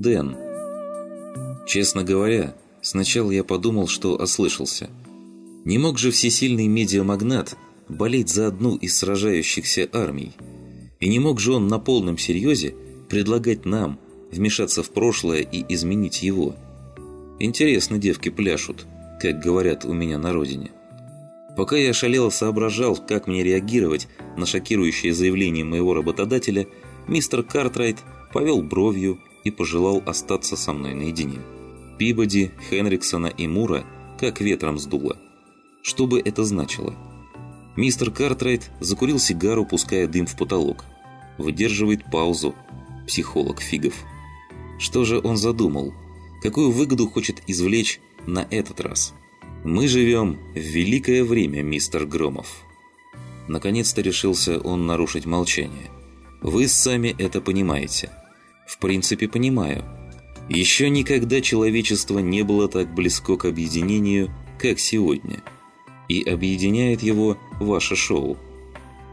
Дэн. Честно говоря, сначала я подумал, что ослышался. Не мог же всесильный медиамагнат болеть за одну из сражающихся армий. И не мог же он на полном серьезе предлагать нам вмешаться в прошлое и изменить его. Интересно девки пляшут, как говорят у меня на родине. Пока я шалело соображал, как мне реагировать на шокирующее заявление моего работодателя, мистер Картрайт повел бровью и пожелал остаться со мной наедине. Пибоди, Хенриксона и Мура как ветром сдуло. Что бы это значило? Мистер Картрайт закурил сигару, пуская дым в потолок. Выдерживает паузу. Психолог фигов. Что же он задумал? Какую выгоду хочет извлечь на этот раз? Мы живем в великое время, мистер Громов. Наконец-то решился он нарушить молчание. Вы сами это понимаете. В принципе, понимаю. Еще никогда человечество не было так близко к объединению, как сегодня. И объединяет его ваше шоу.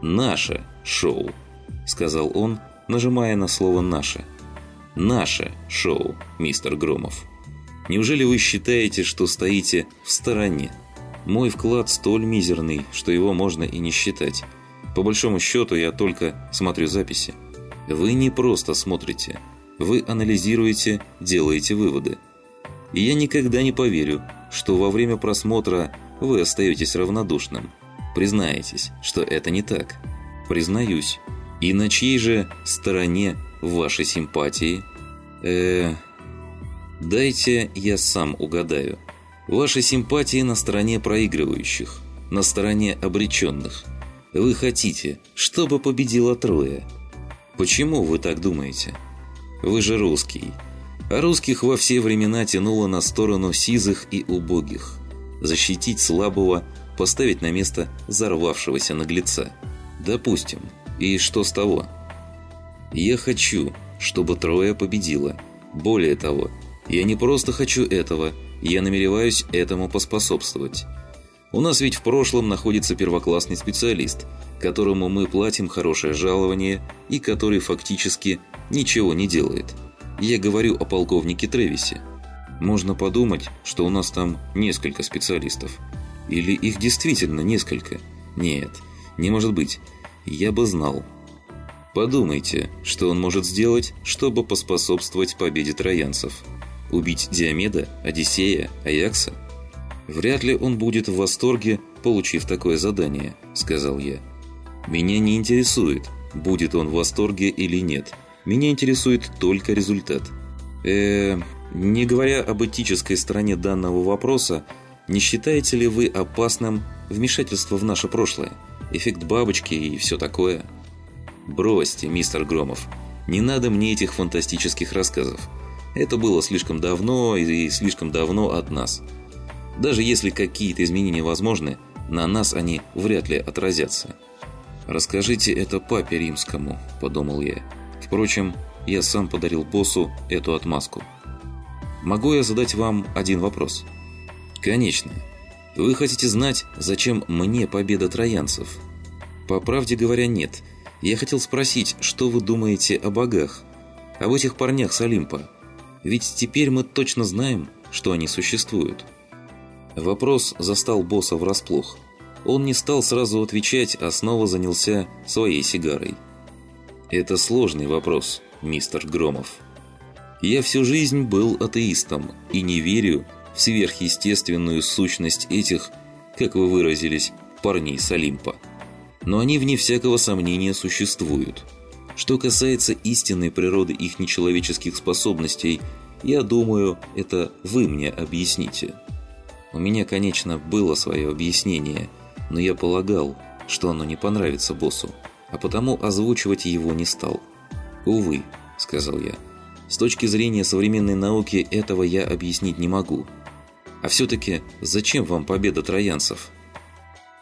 «Наше шоу», — сказал он, нажимая на слово «наше». «Наше шоу, мистер Громов». Неужели вы считаете, что стоите в стороне? Мой вклад столь мизерный, что его можно и не считать. По большому счету, я только смотрю записи. Вы не просто смотрите. Вы анализируете, делаете выводы. И я никогда не поверю, что во время просмотра вы остаетесь равнодушным. Признаетесь, что это не так. Признаюсь. И на чьей же стороне ваши симпатии? Э, Дайте я сам угадаю. Ваши симпатии на стороне проигрывающих, на стороне обреченных. Вы хотите, чтобы победила Троя. Почему вы так думаете? Вы же русский. А русских во все времена тянуло на сторону сизых и убогих. Защитить слабого, поставить на место взорвавшегося наглеца. Допустим. И что с того? Я хочу, чтобы Троя победила. Более того, я не просто хочу этого, я намереваюсь этому поспособствовать. У нас ведь в прошлом находится первоклассный специалист, которому мы платим хорошее жалование и который фактически ничего не делает. Я говорю о полковнике Тревисе. Можно подумать, что у нас там несколько специалистов. Или их действительно несколько. Нет, не может быть. Я бы знал. Подумайте, что он может сделать, чтобы поспособствовать победе троянцев. Убить Диомеда, Одиссея, Аякса? Вряд ли он будет в восторге, получив такое задание, сказал я. Меня не интересует, будет он в восторге или нет. Меня интересует только результат. Э, не говоря об этической стороне данного вопроса, не считаете ли вы опасным вмешательство в наше прошлое? Эффект бабочки и все такое? Бросьте, мистер Громов. Не надо мне этих фантастических рассказов. Это было слишком давно и слишком давно от нас. Даже если какие-то изменения возможны, на нас они вряд ли отразятся. «Расскажите это папе римскому», – подумал я. Впрочем, я сам подарил боссу эту отмазку. «Могу я задать вам один вопрос?» «Конечно. Вы хотите знать, зачем мне победа троянцев?» «По правде говоря, нет. Я хотел спросить, что вы думаете о богах? Об этих парнях с Олимпа?» Ведь теперь мы точно знаем, что они существуют. Вопрос застал босса врасплох. Он не стал сразу отвечать, а снова занялся своей сигарой. Это сложный вопрос, мистер Громов. Я всю жизнь был атеистом и не верю в сверхъестественную сущность этих, как вы выразились, парней с Олимпа. Но они, вне всякого сомнения, существуют – что касается истинной природы их нечеловеческих способностей, я думаю, это вы мне объясните. У меня, конечно, было свое объяснение, но я полагал, что оно не понравится боссу, а потому озвучивать его не стал. «Увы», — сказал я, — «с точки зрения современной науки этого я объяснить не могу. А все-таки зачем вам победа троянцев?»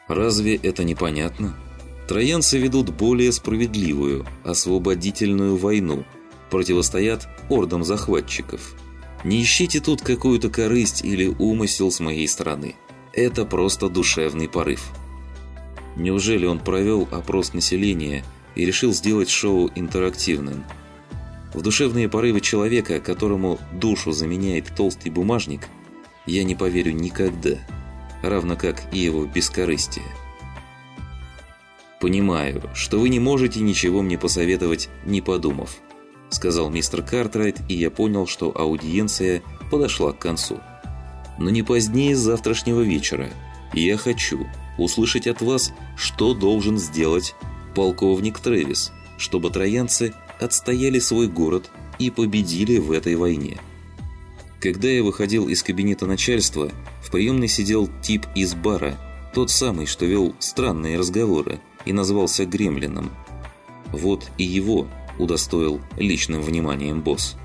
«Разве это непонятно?» Троянцы ведут более справедливую, освободительную войну, противостоят ордам захватчиков. Не ищите тут какую-то корысть или умысел с моей стороны. Это просто душевный порыв. Неужели он провел опрос населения и решил сделать шоу интерактивным? В душевные порывы человека, которому душу заменяет толстый бумажник, я не поверю никогда, равно как и его бескорыстие. «Понимаю, что вы не можете ничего мне посоветовать, не подумав», сказал мистер Картрайт, и я понял, что аудиенция подошла к концу. «Но не позднее завтрашнего вечера. Я хочу услышать от вас, что должен сделать полковник Трэвис, чтобы троянцы отстояли свой город и победили в этой войне. Когда я выходил из кабинета начальства, в приемной сидел тип из бара, тот самый, что вел странные разговоры и назвался Гремлином. Вот и его удостоил личным вниманием босс.